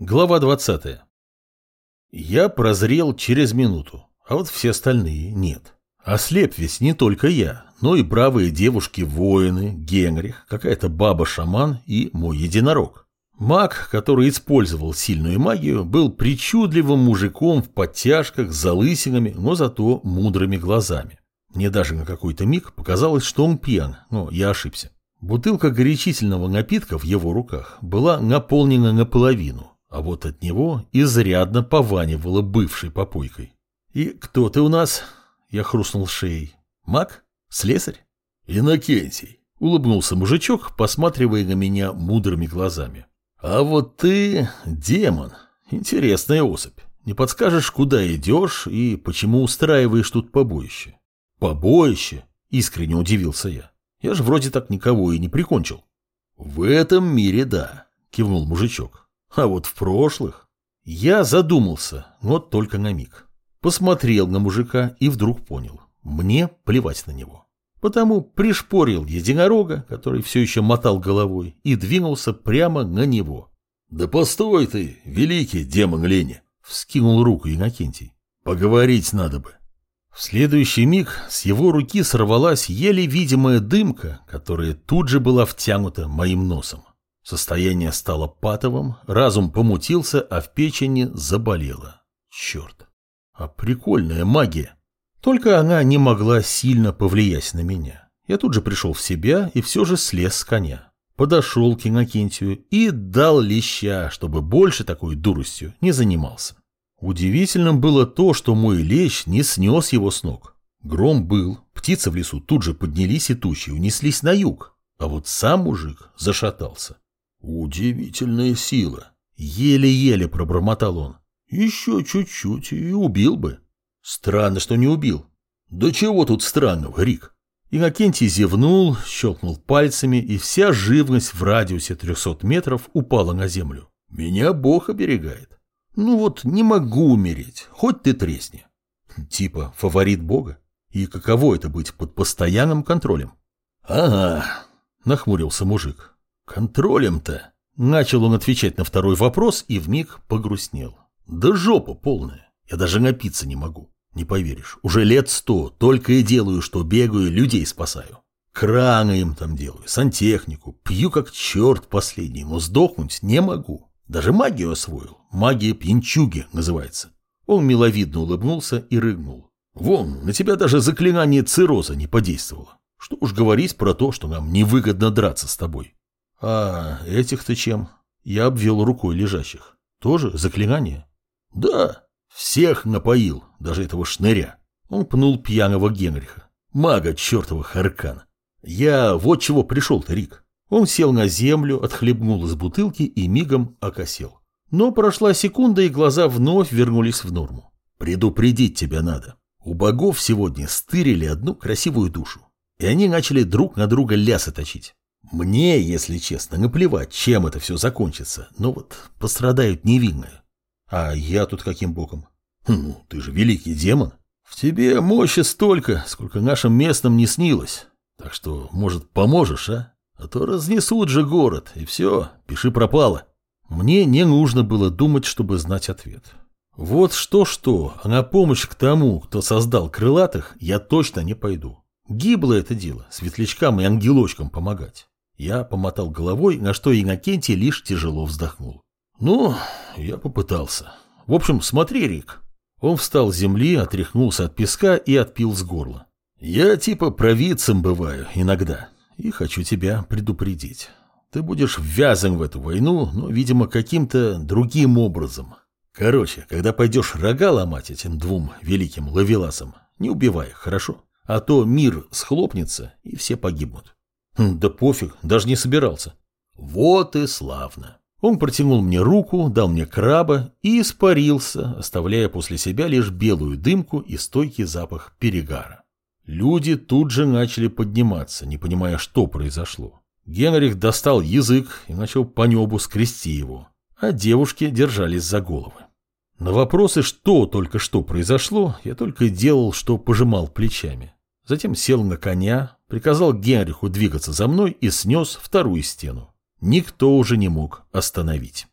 Глава 20. Я прозрел через минуту, а вот все остальные нет. Ослеп ведь не только я, но и бравые девушки-воины, Генрих, какая-то баба-шаман и мой единорог. Маг, который использовал сильную магию, был причудливым мужиком в подтяжках, залысинами, но зато мудрыми глазами. Мне даже на какой-то миг показалось, что он пьян, но я ошибся. Бутылка горячительного напитка в его руках была наполнена наполовину, а вот от него изрядно пованивало бывшей попойкой. «И кто ты у нас?» Я хрустнул шеей. «Маг? Слесарь?» «Инокентий», — улыбнулся мужичок, посматривая на меня мудрыми глазами. «А вот ты демон. Интересная особь. Не подскажешь, куда идешь и почему устраиваешь тут побоище?» «Побоище?» — искренне удивился я. «Я же вроде так никого и не прикончил». «В этом мире да», — кивнул мужичок. А вот в прошлых... Я задумался, но только на миг. Посмотрел на мужика и вдруг понял. Мне плевать на него. Потому пришпорил единорога, который все еще мотал головой, и двинулся прямо на него. «Да постой ты, великий демон лени!» — вскинул руку Иннокентий. «Поговорить надо бы». В следующий миг с его руки сорвалась еле видимая дымка, которая тут же была втянута моим носом. Состояние стало патовым, разум помутился, а в печени заболело. Черт. А прикольная магия. Только она не могла сильно повлиять на меня. Я тут же пришел в себя и все же слез с коня. Подошел к Иннокентию и дал леща, чтобы больше такой дуростью не занимался. Удивительным было то, что мой лещ не снес его с ног. Гром был, птицы в лесу тут же поднялись и тучи унеслись на юг, а вот сам мужик зашатался. Удивительная сила. Еле-еле пробормотал он. Еще чуть-чуть и убил бы. Странно, что не убил. Да чего тут странного, Рик? Иннокентий зевнул, щелкнул пальцами, и вся живность в радиусе 300 метров упала на землю. Меня Бог оберегает. Ну вот, не могу умереть, хоть ты тресни. Типа фаворит Бога? И каково это быть под постоянным контролем? Ага, нахмурился мужик. Контролем-то? Начал он отвечать на второй вопрос и вмиг погрустнел. Да жопа полная. Я даже напиться не могу. Не поверишь, уже лет сто только и делаю, что бегаю, людей спасаю. Краны им там делаю, сантехнику, пью как черт последний, но сдохнуть не могу. Даже магию освоил. Магия пьянчуги называется. Он миловидно улыбнулся и рыгнул. Вон, на тебя даже заклинание цирроза не подействовало. Что уж говорить про то, что нам невыгодно драться с тобой. А этих-то чем? Я обвел рукой лежащих. Тоже заклинание? Да, всех напоил, даже этого шныря. Он пнул пьяного Генриха. Мага чертова Харкана. Я вот чего пришел-то, Рик. Он сел на землю, отхлебнул из бутылки и мигом окосел. Но прошла секунда, и глаза вновь вернулись в норму. Предупредить тебя надо. У богов сегодня стырили одну красивую душу. И они начали друг на друга лясы точить. Мне, если честно, наплевать, чем это все закончится, но вот пострадают невинные. А я тут каким боком? Ну, ты же великий демон. В тебе мощи столько, сколько нашим местным не снилось. Так что, может, поможешь, а? А то разнесут же город, и все, пиши пропало. Мне не нужно было думать, чтобы знать ответ. Вот что-что, а на помощь к тому, кто создал крылатых, я точно не пойду. Гибло это дело, светлячкам и ангелочкам помогать. Я помотал головой, на что Иннокентий лишь тяжело вздохнул. Ну, я попытался. В общем, смотри, Рик. Он встал с земли, отряхнулся от песка и отпил с горла. Я типа провидцем бываю иногда, и хочу тебя предупредить. Ты будешь ввязан в эту войну, но, видимо, каким-то другим образом. Короче, когда пойдешь рога ломать этим двум великим лавеласам, не убивай их, хорошо? А то мир схлопнется, и все погибнут. Хм, да пофиг, даже не собирался. Вот и славно. Он протянул мне руку, дал мне краба и испарился, оставляя после себя лишь белую дымку и стойкий запах перегара. Люди тут же начали подниматься, не понимая, что произошло. Генрих достал язык и начал по небу скрести его, а девушки держались за головы. На вопросы, что только что произошло, я только делал, что пожимал плечами. Затем сел на коня, приказал Генриху двигаться за мной и снес вторую стену. Никто уже не мог остановить.